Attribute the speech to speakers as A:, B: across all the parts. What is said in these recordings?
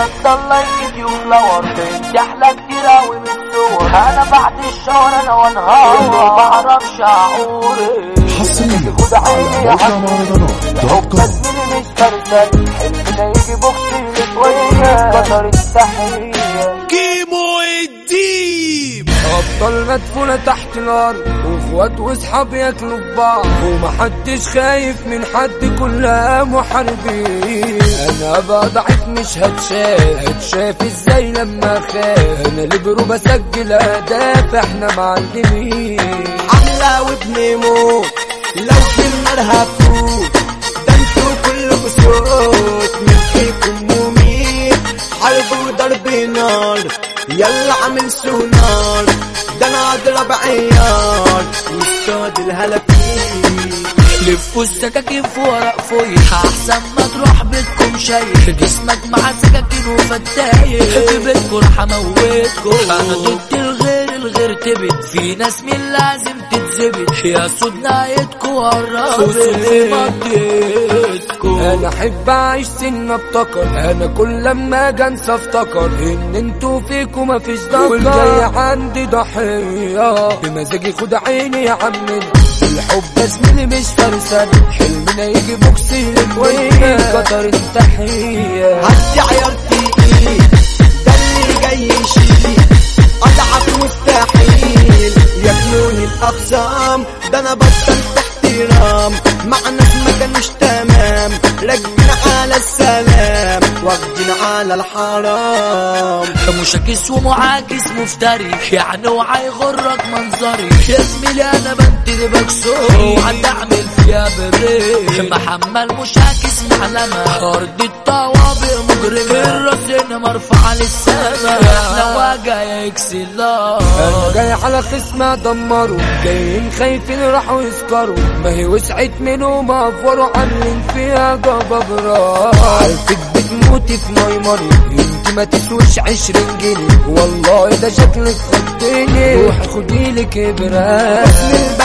A: دونا تضل يجي وفلاور أحلى كتير اوي من الصور أنا بعد الشهر أنا وانهار ما بعرفش اعوري
B: حصريا
A: خد عيني يا
B: موقع
A: حبيبي
B: مهرجانات دوت
A: حب
B: كوم
A: زميلي مش فرسان حلمنا يجي بوكسي لشوية قدر التحية
C: أبطال مدفونة تحت نار وإخوات وإصحاب ياكلوا في بعض ومحدش خايف من حد كلها محاربين. أنا ابقى ضعيف مش هتشاف هتشاف إزاي لما خاف أنا ليبرو بسجل أهداف إحنا معلمين.
D: عاملة وابن موت لو في النار هفوت ده أنتوا كلكوا صوت من فيكم مميت. حرب وضرب نار يلا عامل سونار. ده أنا اضرب عيار واصطاد الهلافين
E: لفوا السكاكين في ورق فويح أحسن ما تروح بيتكم شايف. جسمك مع سكاكين وفتايح في بيتكم راح اموتكم أنا ضد الغير الغير تبت. في ناس من لازم تتزبط يا سود نايتكم قربت في منطقتكم
C: أنا أحب أعيش سن أبتكر. أنا كل لما أجي أنسى أفتكر إن أنتوا فيكم مفيش ذكر والجاي عندي ضحية. بمزاجي خد عيني يا عم. الحب زميلي مش فرسان حلمنا يجي بوكسي للوين قطر التحية.
D: عدي عيار تقيل ده اللي جاي يشيل. أضعف مستحيل. ياكلوني الأقسام. ده أنا بطلت احترام مع ناس رجنا على السلام واخدين على الحرام.
E: مشاكس ومعاكس مفتري يعني وعي غرك منظري يا زميلي أنا بنتدي بكسور وهتعمل فيها بريك. محمل مشاكس معلمة ارض الطوابق مجرمة الراس مرفوعة للسما إحنا واجع إكس الله.
C: أنا جاي على خصم ادمره جايين خايفين راحوا يسكروا. ما هي وسعت منهم افوروا عاملين فيها جبابرة عارفك بتموتي في ميمري انت ما تسويش عشرين جنيه. والله ده شكلك خدتني روحي خديلك
D: إبراهيم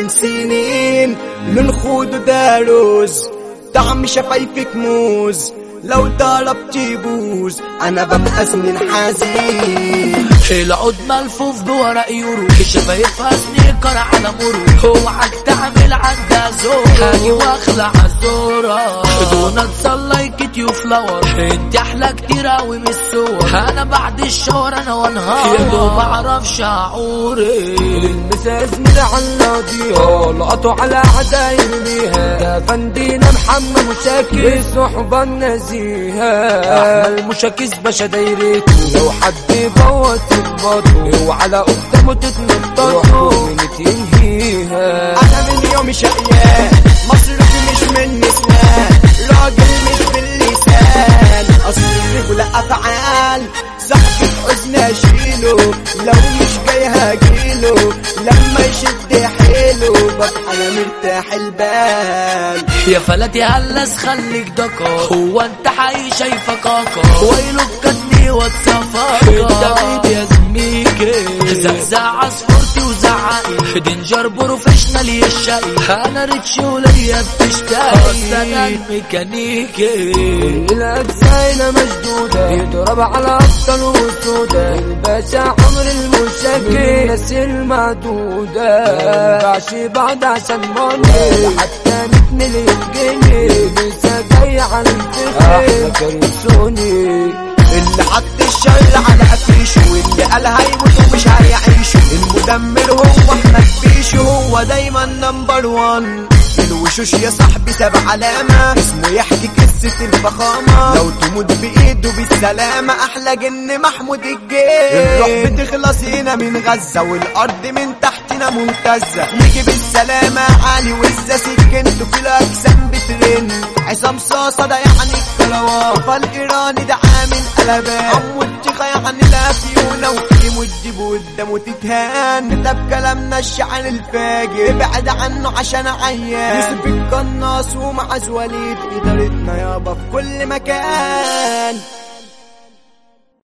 D: من سنين من خود داروز. طعم شفايفك موز. لو ضربت يبوظ أنا ببقى سنين حزين.
E: العود ملفوف بورق يورو شفايفها سنيكر على مرو اوعك تعمل عندها زور هاجي وأخلع الزورة. دون تصلي كتيو فلاور انت أحلى كتير اوي من الصور أنا بعد الشهر أنا وأنهار. يا دوب أعرف شعوري.
C: المسا زميلة القضية لقطوا على عداير بيها. ده فندينا محمد مشاكل. الصحبة النزيهة احمد مشاكس باشا دايرته لو حد يبوظ تخبطه وعلى قدامه تتنططه من تنهيها
D: أنا من يوم شقيان. مصرفي مش من نسوان راجل مش باللسان اصل الرجل أفعال. صاحبي حزن أشيله لو مش جاي هجيله لما يشد حيله ببقى أنا مرتاح البال.
E: يا فلاتي هلس خليك دكا. هو انت حي شايفك كاكا. ويلك كتني واتسافاكا. دينجر بروفيشنال يا الشقي أنا ريتش وليا بتشتاقي اصل أنا الميكانيكي
C: الأجزاء مشدودة. يضرب على أبطال وسودة الباشا عمر المشاكل الناس المعدودة مينفعش بعض عشان ماني حتى 100 مليون جنيه لسه جاي على الفكرة كرسوني
D: اللي حط الشر على قفيشه واللي قال هيموت ومش هيعيشه المدمر نمبر وان الوشوش يا صاحبي ساب علامة؟ اسمه يحكي قصة الفخامة. لو تموت بإيده بالسلامة أحلى جن محمود الجيش. الروح بتخلص هنا من غزة والأرض من تحتنا ممتازة يجي بالسلامة علي وزة سكنته في الأجسام بترن. عصام صاصة ده يعني الكروان فالإيراني ده عامل قلبان. عمو التخا يعني الأفيونة وكيمو تجيبه قدامه تتهان ده بكلامنا الشعر الفاجر. ابعد عنه عشان عيان. يوسف القناص ومعز وليد إدارتنا يابا في كل مكان.